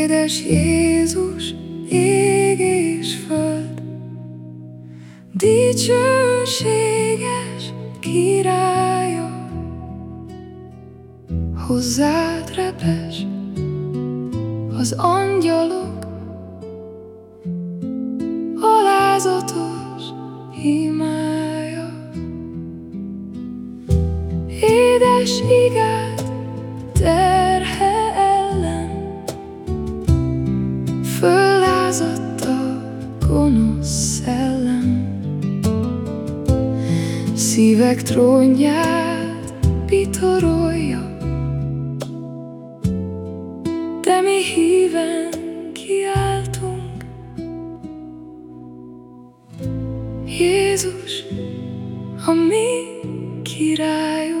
Édes Jézus, ég és föld, dicsőséges királyom, hozzád repes az angyalok, alázatos imája. Édes igád, te gonosz szellem. Szívek trónját pitorolja De mi híven kiáltunk. Jézus, a mi királyunk.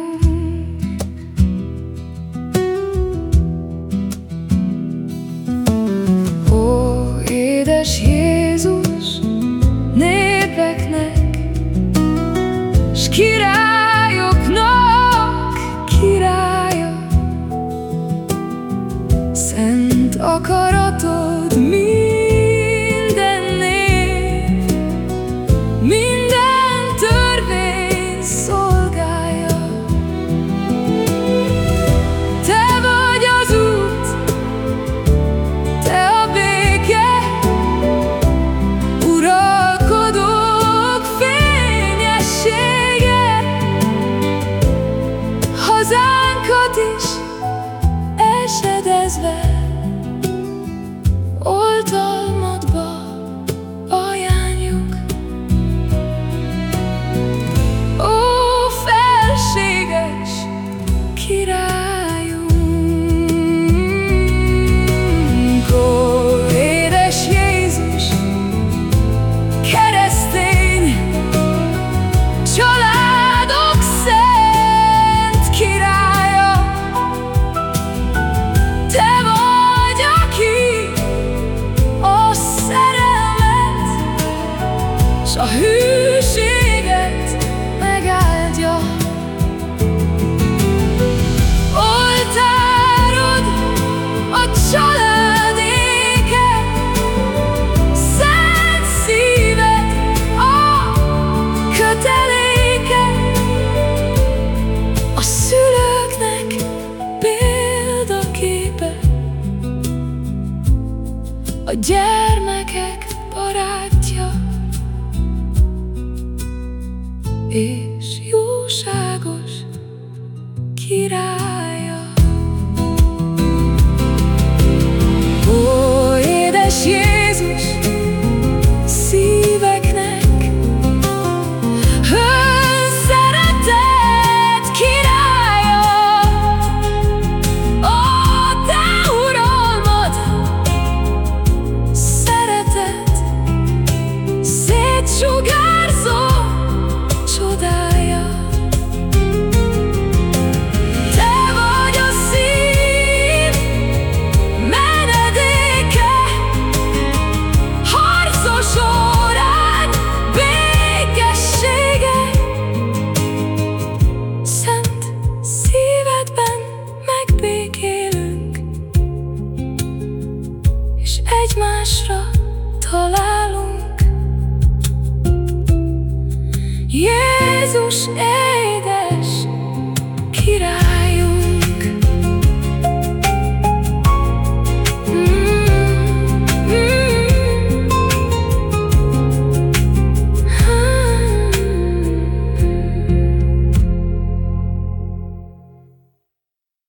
s királyoknak királya, szent akarat. it. halálunk. Jézus édes király,